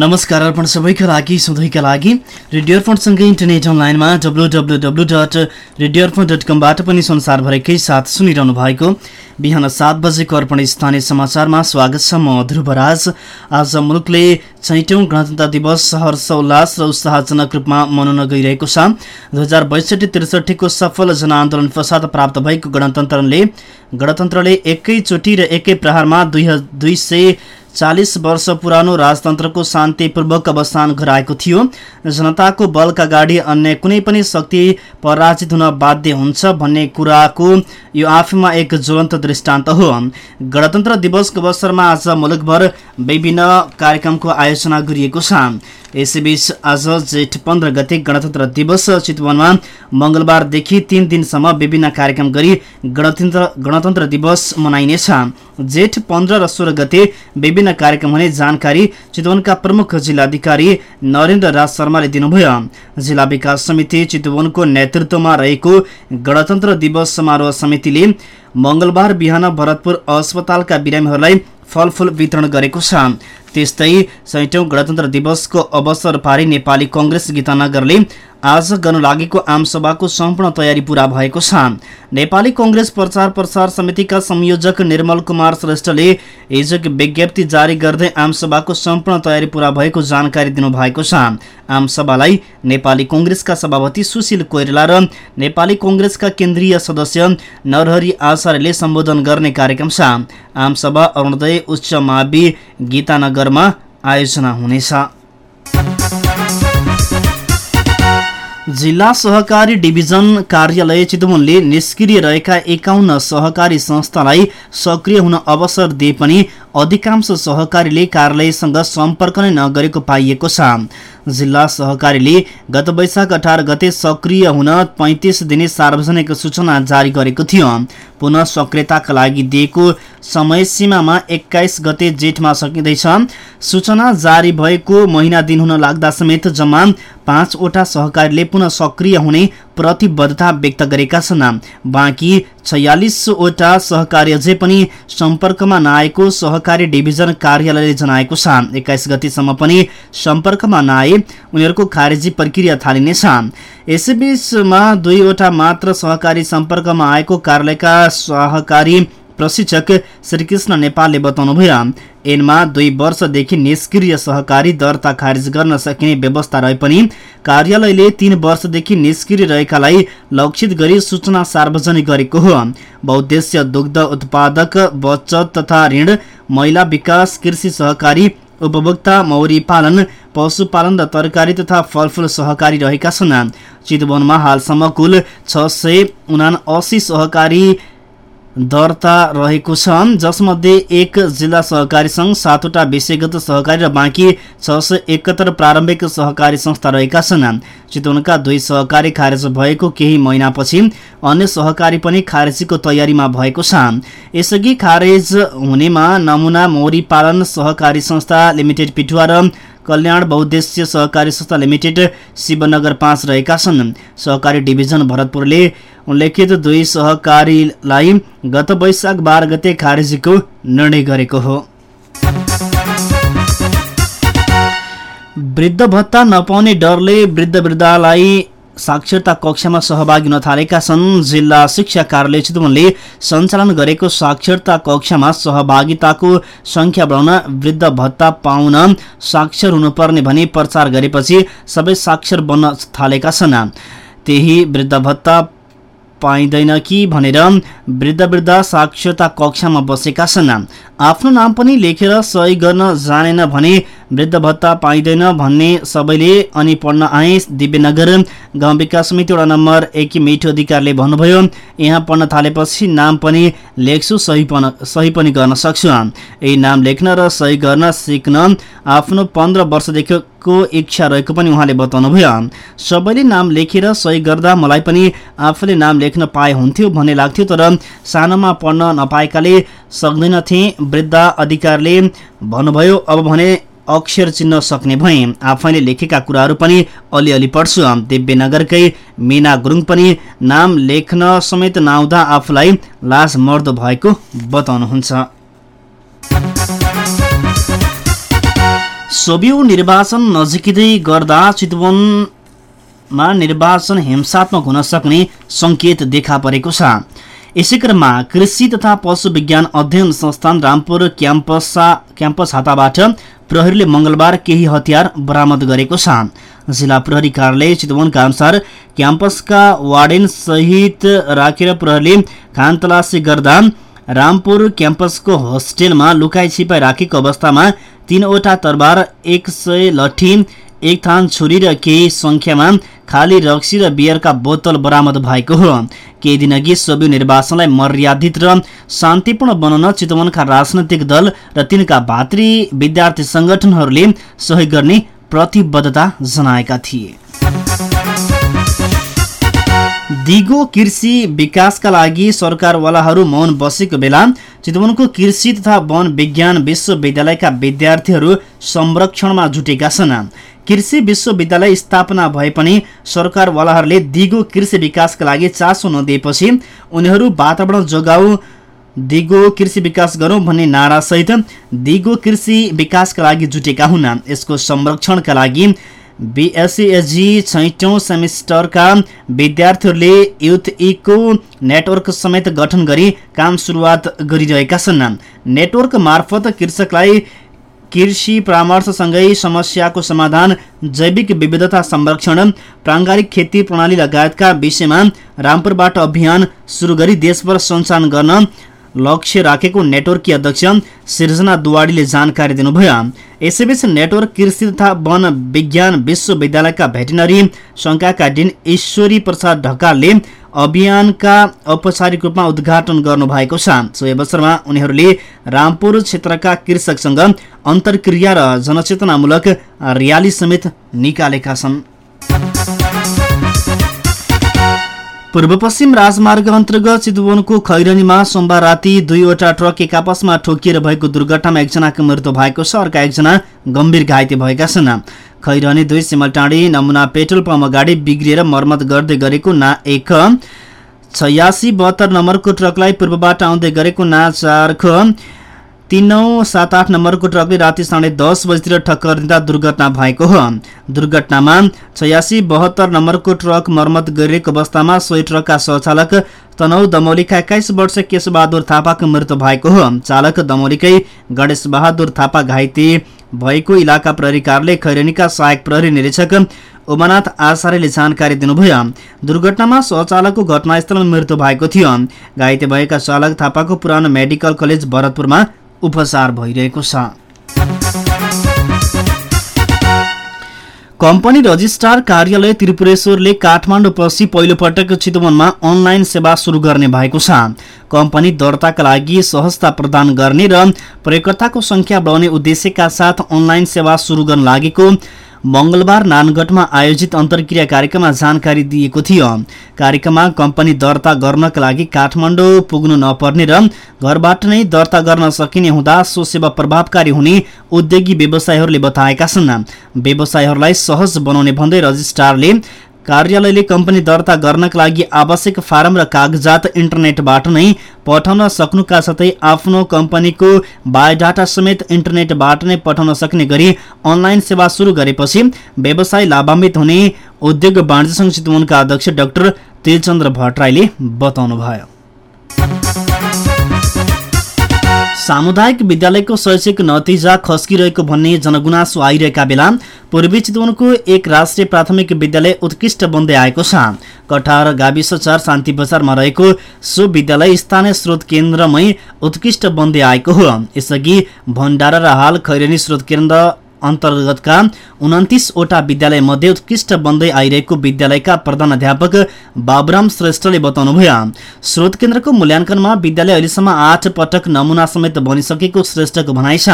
नमस्कार अर्पण सबैका लागि सधैँका लागि। रेडियो अर्पणसँगै इन्टरनेट अनलाइनमा W W W dot radio Arpan dot कमबाट पनि संसारभरिकै साथ सुनिरहनु भएको बिहान सात बजेको अर्पण स्थानीय समाचारमा स्वागत छ म ध्रुवराज। आज मुलुकले छैटौँ गणतन्त्र दिवस हर्षोल्लास र उत्साहजनक रूपमा मनाउन गइरहेको छ। दुई हजार बैसठी त्रिसठीको सफल जनआन्दोलन पश्चात प्राप्त भएको गणतन्त्रले गणतन्त्रले एकैचोटि र एकै प्रहारमा दुई दुई चालिस वर्ष पुरानो राजतन्त्रको शान्तिपूर्वक अवसान गराएको थियो। जनताको बलका अगाडि अन्य कुनै पनि शक्ति पराजित हुन बाध्य हुन्छ भन्ने कुराको यो आफैमा एक ज्वलन्त दृष्टान्त हो। गणतन्त्र दिवसको अवसरमा आज मुलुकभर विभिन्न कार्यक्रमको आयोजना गरिएको छ। यसैबीच आज जेठ पन्ध्र गते गणतन्त्र दिवस चितवनमा मङ्गलबारदेखि तीन दिनसम्म विभिन्न कार्यक्रम गरी गणतन्त्र गणतन्त्र दिवस मनाइनेछ। जेठ पन्ध्र र सोह्र गते विभिन्न कार्यक्रम हुने जानकारी चितवनका प्रमुख जिल्लाधिकारी नरेन्द्र राज शर्माले दिनुभयो। जिल्ला विकास समिति चितवनको नेतृत्वमा रहेको गणतन्त्र दिवस समारोह समितिले मङ्गलबार बिहान भरतपुर अस्पतालका बिरामीहरूलाई फलफुल वितरण गरेको छ। त्यस्तै सैटौं गणतन्त्र दिवसको अवसर पारी नेपाली कङ्ग्रेस गीतानगरले आज गर्नु लागेको आमसभाको सम्पूर्ण तयारी पूरा भएको छ। नेपाली कङ्ग्रेस प्रचार प्रसार समितिका संयोजक निर्मल कुमार श्रेष्ठले हिजो विज्ञप्ति जारी गर्दै आमसभाको सम्पूर्ण तयारी पूरा भएको जानकारी दिनुभएको छ। आमसभालाई नेपाली कङ्ग्रेसका सभापति सुशील कोइराला र नेपाली कङ्ग्रेसका केन्द्रीय सदस्य नरहरी आचार्यले सम्बोधन गर्ने कार्यक्रम छ। आमसभा अरुणोदय उच्च मावि गीतानगरमा आयोजना हुनेछ। जिल्ला सहकारी डिभिजन कार्यालय चितवनले निष्क्रिय रहेका एकाउन्न सहकारी संस्थालाई सक्रिय हुन अवसर दिए पनि अधिकांश सहकारीले कार्यालयसँग सम्पर्क नै नगरेको पाइएको छ। जिल्ला सहकारीले गत वैशाख अठार गते सक्रिय हुन पैँतिस दिने सार्वजनिक सूचना जारी गरेको थियो। पुनः सक्रियताका लागि दिएको समय सीमामा एक्काइस गते जेठमा सकिँदैछ। सूचना जारी भएको महिना दिन हुन लाग्दा समेत जम्मा पाँचवटा सहकारीले पुनः सक्रिय हुने प्रतिबद्धता व्यक्त गरेका छन्। बाँकी छयालिसवटा सहकारी अझै पनि सम्पर्कमा नआएको सहकारी डिभिजन कार्यालयले जनाएको छ एक्काइस गतिसम्म पनि सम्पर्कमा नआए उनीहरूको खारेजी प्रक्रिया थालिनेछ। यसैबीचमा दुईवटा मात्र सहकारी सम्पर्कमा आएको कार्यालयका सहकारी प्रशिक्षक श्रीकृष्ण नेपालले बताउनुभयो एनमा दुई वर्षदेखि निष्क्रिय सहकारी दर्ता खारिज गर्न सकिने व्यवस्था रहे पनि कार्यालयले तीन वर्षदेखि निष्क्रिय रहेकालाई लक्षित गरी सूचना सार्वजनिक गरेको हो। बहुद्देश्य दुग्ध उत्पादक बचत तथा ऋण महिला विकास कृषि सहकारी उपभोक्ता मौरी पालन पशुपालन र तरकारी तथा फलफुल सहकारी रहेका छन्। चितवनमा हालसम्म कुल छ सय उना सहकारी दर्ता रहेको छ। जसमध्ये एक जिल्ला सहकारी सङ्घ सातवटा विषयगत सहकारी र बाँकी छ सय एकहत्तर प्रारम्भिक सहकारी संस्था रहेका छन्। चितवनका दुई सहकारी खारेज भएको केही महिनापछि अन्य सहकारी पनि खारेजीको तयारीमा भएको छ। यसअघि खारेज हुनेमा नमुना मौरी पालन सहकारी संस्था लिमिटेड पिठुवा र कल्याण बहुद्देश्य सहकारी संस्था लिमिटेड शिवनगर पाँच रहेका छन्। सहकारी डिभिजन भरतपुरले उल्लेखित दुई सहकारीलाई गत वैशाख बाह्र गते खारेजीको निर्णय गरेको हो। वृद्ध भत्ता नपाउने डरले वृद्ध वृद्धालाई साक्षरता कक्षामा सहभागी हुन थालेका छन्। जिल्ला शिक्षा कार्यालय चितवनले सञ्चालन गरेको साक्षरता कक्षामा सहभागिताको संख्या बढाउन वृद्ध भत्ता पाउन साक्षर हुनुपर्ने भनी प्रचार गरेपछि सबै साक्षर बन्न थालेका छन्। त्यही वृद्ध भत्ता पाइँदैन कि भनेर वृद्ध वृद्ध साक्षरता कक्षामा बसेका छन्। आफ्नो नाम पनि लेखेर सही गर्न जानेन भने वृद्ध भत्ता पाइँदैन भन्ने सबैले अनि पढ्न आए दिव्यनगर गाउँ विकास समिति वडा नम्बर एक मिठो अधिकारले भन्नुभयो यहाँ पढ्न थालेपछि नाम पनि लेख्छु सही सही पनि गर्न सक्छु। यही नाम लेख्न र सही गर्न सिक्न आफ्नो पन्ध्र वर्षदेखिको इच्छा रहेको पनि उहाँले बताउनुभयो। सबैले नाम लेखेर सही गर्दा मलाई पनि आफूले नाम लेख्न पाए हुन्थ्यो भन्ने लाग्थ्यो तर सानोमा पढ्न नपाएकाले सक्दैनथे वृद्ध अधिकारले भन्नुभयो। अब भने अक्षर चिन्न सक्ने भए आफैले लेखेका कुराहरू पनि अलिअलि पढ्छु। दिव्यनगरकै मिना गुरुङ पनि नाम लेख्न समेत नआउँदा आफूलाई लाज मर्दो भएको बताउनुहुन्छ। सोबियो निर्वाचन नजिकै गर्दा चितवनमा निर्वाचन हिंसात्मक हुन सक्ने सङ्केत देखा परेको छ। यसै क्रममा कृषि तथा पशु विज्ञान अध्ययन संस्थान रामपुर क्याम्पस क्याम्पस हाताबाट प्रहरीले मंगलबार केही हतियार बरामद गरेको छ। जिल्ला प्रहरी कार्यालय चितवनका अनुसार क्याम्पसका वार्डेन सहित राखेर प्रहरीले खानतलासी गर्दा रामपुर क्याम्पसको होस्टेलमा लुकाई छिपाई राखेको अवस्थामा तीनवटा तरबार एक सय लठी एक थान छुरी र केही सङ्ख्यामा खाली रक्सी र बियरका बोतल बरामद भएको हो। केही दिनअघि सोभि निर्वाचनलाई मर्यादित र शान्तिपूर्ण बनाउन चितवनका राजनैतिक दल र तिनका भातृ विद्यार्थी संगठनहरूले सहयोग गर्ने प्रतिबद्धता जनाएका थिए। दिगो कृषि विकासका लागि सरकारवालाहरू मौन बसेको बेला चितवनको कृषि तथा वन विज्ञान विश्वविद्यालयका विद्यार्थीहरू संरक्षणमा जुटेका छन्। कृषि विश्वविद्यालय स्थापना भए पनि सरकारवालाहरूले दिगो कृषि विकासका लागि चासो नदिएपछि उनीहरू वातावरण जोगाऊ दिगो कृषि विकास गरौँ भन्ने नारासहित दिगो कृषि विकासका लागि जुटेका हुन्। यसको संरक्षणका लागि बिएससिएसजी छैटौँ सेमिस्टरका विद्यार्थीहरूले युथ इको नेटवर्क समेत गठन गरी काम सुरुवात गरिरहेका छन्। नेटवर्क मार्फत कृषकलाई कृषि परामर्शसँगै समस्याको समाधान जैविक विविधता संरक्षण प्राङ्गारिक खेती प्रणाली लगायतका विषयमा रामपुरबाट अभियान सुरु गरी देशभर सञ्चालन गर्न लक्ष्य राखेको नेटवर्ककी अध्यक्ष सिर्जना दुवाडीले जानकारी दिनुभयो। यसैबीच नेटवर्क कृषि तथा वन विज्ञान विश्वविद्यालयका भेटेनरी संघका डिन ईश्वरी प्रसाद ढकालले अभियानका औपचारिक रूपमा उद्घाटन गर्नुभएको छ। सोही अवसरमा उनीहरूले रामपुर क्षेत्रका कृषकसँग अन्तर्क्रिया र जनचेतनामूलक र्याली समेत निकालेका छन्। पूर्व पश्चिम राजमार्ग अन्तर्गत चितवनको खैरनीमा सोमबार राति दुईवटा ट्रक एक आपसमा ठोकिएर भएको दुर्घटनामा एकजनाको मृत्यु भएको छ अर्का एकजना गम्भीर घाइते भएका छन्। खैरनी दुई सिमलटाँडी नमुना पेट्रोल पम्प अगाडि बिग्रिएर मर्मत गर्दै गरेको ना एक छयासी बहत्तर नम्बरको ट्रकलाई पूर्वबाट आउँदै गरेको ना चारको तिन नौ सात आठ नम्बरको ट्रकले राति साढे दस बजीतिर ठक्कर दिँदा दुर्घटना भएको हो। दुर्घटनामा छयासी बहत्तर नम्बरको ट्रक मर्मत गरिरहेको अवस्थामा सोही ट्रकका सहचालक तनौ दमौलीका एक्काइस वर्ष केशबहादुर थापाको मृत्यु भएको हो। चालक दमौलीकै गणेश बहादुर थापा घाइते भएको इलाका प्रहरी कार्यालय खैरेनीका सहायक प्रहरी निरीक्षक उमानाथ आचार्यले जानकारी दिनुभयो। दुर्घटनामा सहचालकको घटनास्थलमा मृत्यु भएको थियो। घाइते भएका चालक थापाको पुरानो मेडिकल कलेज भरतपुरमा उपचार भइरहेको छ। कम्पनी रजिस्ट्रार कार्यालय त्रिपुरेश्वरले काठमाडौँपछि पहिलोपटक चितवनमा अनलाइन सेवा सुरु गर्ने भएको छ। कम्पनी दर्ताका लागि सहजता प्रदान गर्ने र प्रयोगकर्ताको संख्या बढाउने उद्देश्यका साथ अनलाइन सेवा सुरु गर्न लागेको मंगलबार नानगढमा आयोजित अन्तर्क्रिया कार्यक्रममा जानकारी दिएको थियो। कार्यक्रममा कम्पनी दर्ता गर्नका लागि काठमाडौँ पुग्नु नपर्ने र घरबाट नै दर्ता गर्न सकिने हुँदा सो सेवा प्रभावकारी हुने उद्योगी व्यवसायीहरूले बताएका छन्। व्यवसायीहरूलाई सहज बनाउने भन्दै रजिस्ट्रारले कार्यालयले कम्पनी दर्ता गर्नका लागि आवश्यक फारम र कागजात इन्टरनेटबाट नै पठाउन सक्नुका साथै आफ्नो कम्पनीको बायोडाटा समेत इन्टरनेटबाट नै पठाउन सक्ने गरी अनलाइन सेवा सुरु गरेपछि व्यवसाय लाभान्वित हुने उद्योग वाणिज्य संघ चितवनका अध्यक्ष डाक्टर तेलचन्द्र भट्टराईले बताउनुभयो। सामुदायिक विद्यालयको शैक्षिक नतिजा खस्किरहेको भन्ने जनगुनासो आइरहेका बेला पूर्वी चितवनको एक राष्ट्रिय प्राथमिक विद्यालय उत्कृष्ट बन्दै आएको छ। कठार गाविस चार शान्ति बजारमा रहेको सो विद्यालय स्थानीय स्रोत केन्द्रमै उत्कृष्ट बन्दै आएको हो। यसअघि भण्डारा र हाल खैरेनी स्रोत केन्द्र अन्तर्गतका उन्तिसवटा विद्यालय मध्ये उत्कृष्ट बन्दै आइरहेको विद्यालयका प्रधान अध्यापक बाबुराम श्रेष्ठले बताउनुभयो। स्रोत केन्द्रको मूल्याङ्कनमा विद्यालय अहिलेसम्म आठ पटक नमुना समेत बनिसकेको श्रेष्ठको भनाइ छ।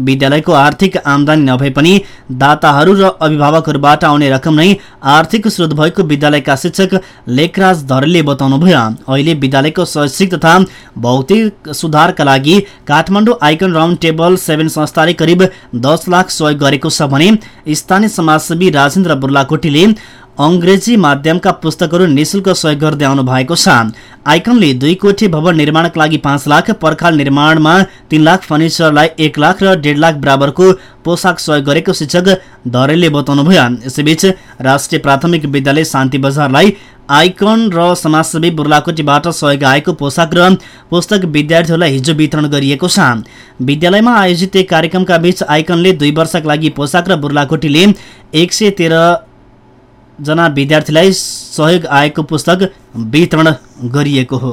विद्यालयको आर्थिक आमदानी नभए पनि दाताहरू र अभिभावकहरूबाट आउने रकम नै आर्थिक स्रोत भएको विद्यालयका शिक्षक लेखराज धरेलले बताउनुभयो। अहिले विद्यालयको शैक्षिक तथा भौतिक सुधारका लागि Kathmandu icon round table seven संस्थाले करिब दस लाख सहयोग गरेको छ भने स्थानीय समाजसेवी राजेन्द्र बुर्लाकोटीले अङ्ग्रेजी माध्यमका पुस्तकहरू निशुल्क सहयोग गर्दै आउनु भएको छ। आइकनले दुई कोठी भवन निर्माणका लागि पाँच लाख पर्खाल निर्माणमा तीन लाख फर्निचरलाई एक लाख र डेढ लाख बराबरको पोसाक सहयोग गरेको शिक्षक धरेलले बताउनुभयो। यसैबीच राष्ट्रिय प्राथमिक विद्यालय शान्ति बजारलाई आइकन र समाजसेवी बुर्लाकोटीबाट सहयोग आएको पोसाक र पुस्तक विद्यार्थीहरूलाई हिजो वितरण गरिएको छ। विद्यालयमा आयोजित एक कार्यक्रमका बीच आइकनले दुई वर्षका लागि पोसाक र बुर्लाकोटीले एक सय तेह्र जना विद्यार्थीलाई सहयोग आएको पुस्तक वितरण गरिएको हो।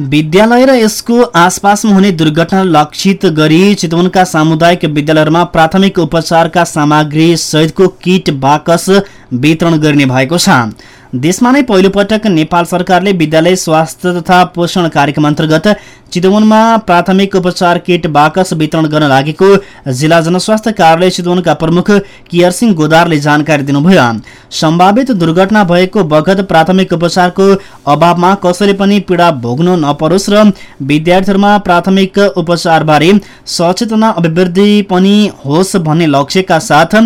विद्यालय र यसको आसपासमा हुने दुर्घटना लक्षित गरी चितवनका सामुदायिक विद्यालयहरूमा प्राथमिक उपचारका सामग्री सहितको किट बाकस वितरण गर्ने भएको छ। देशमा नै पहिलोपटक नेपाल सरकारले विद्यालय स्वास्थ्य तथा पोषण कार्यक्रम अन्तर्गत चितवनमा प्राथमिक उपचार किट बाकस वितरण गर्न लागेको जिल्ला जनस्वास्थ्य कार्यालय चितवनका प्रमुख कियर सिंह गोदारले जानकारी दिनुभयो। सम्भावित दुर्घटना भएको बखत प्राथमिक उपचारको अभावमा कसैले पनि पीडा भोग्नु नपरोस् र विद्यार्थीहरूमा प्राथमिक उपचारबारे सचेतना अभिवृद्धि पनि होस् भन्ने लक्ष्यका साथ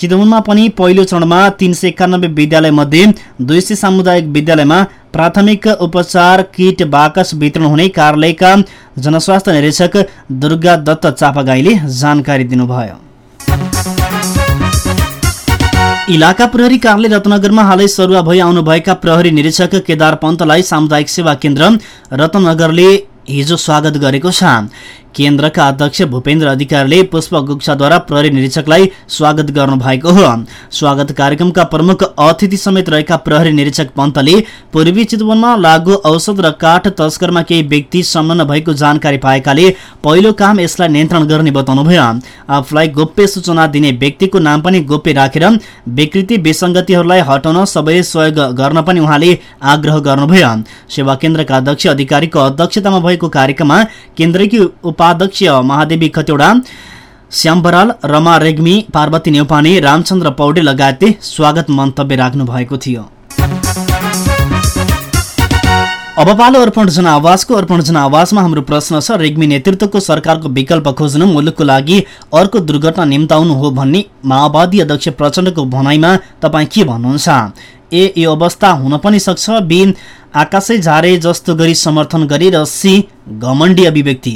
चितवनमा पनि पहिलो चरणमा तीन सय एकानब्बे विद्यालय मध्ये दुई सय सामुदायिक विद्यालयमा प्राथमिक उपचार किट बाकस वितरण हुने कार्यालयका जनस्वास्थ्य निरीक्षक दुर्गा दत्त चापागाईले जानकारी दिनुभयो। इलाका प्रहरी कार्यालय रत्नगरमा हालै सरुवा भई आउनुभएका प्रहरी निरीक्षक केदार पन्तलाई सामुदायिक सेवा केन्द्र रत्नगरले हिजो स्वागत गरेको छ केन्द्रका अध्यक्ष भूपेन्द्र अधिकारीले पुष्प गुप्साद्वारा प्रहरी निरीक्षकलाई स्वागत गर्नु भएको हो। स्वागत कार्यक्रमका प्रमुख अतिथि समेत रहेका प्रहरी निरीक्षक पन्तले पूर्वी चितवनमा लागू औषध र काठ तस्करमा केही व्यक्ति संलग्न भएको जानकारी पाएकाले पहिलो काम यसलाई नियन्त्रण गर्ने बताउनुभयो। आफूलाई गोप्य सूचना दिने व्यक्तिको नाम पनि गोप्य राखेर विकृति विसङ्गतिहरूलाई हटाउन सबै सहयोग गर्न पनि उहाँले आग्रह गर्नुभयो। सेवा केन्द्रका अध्यक्ष अधिकारीको अध्यक्षतामा कार्यक्रममा केन्द्रकी उपा उपाध्यक्ष महादेवी खतेौडा श्याम बराल रमा रेग्मी पार्वती नेौपाने रामचन्द्र पौडे लगायतले स्वागत मन्तव्य राख्नु भएको थियो। अब पालो अर्पण जनावासको अर्पण जनावासमा हाम्रो प्रश्न छ रेग्मी नेतृत्वको सरकारको विकल्प खोज्नु मुलुकको लागि अर्को दुर्घटना निम्ताउनु हो भन्ने माओवादी अध्यक्ष प्रचण्डको भनाइमा तपाईँ के भन्नुहुन्छ? ए यो अवस्था हुन पनि सक्छ बी आकाशै झारे जस्तो गरी समर्थन गरे र सी घमण्डी अभिव्यक्ति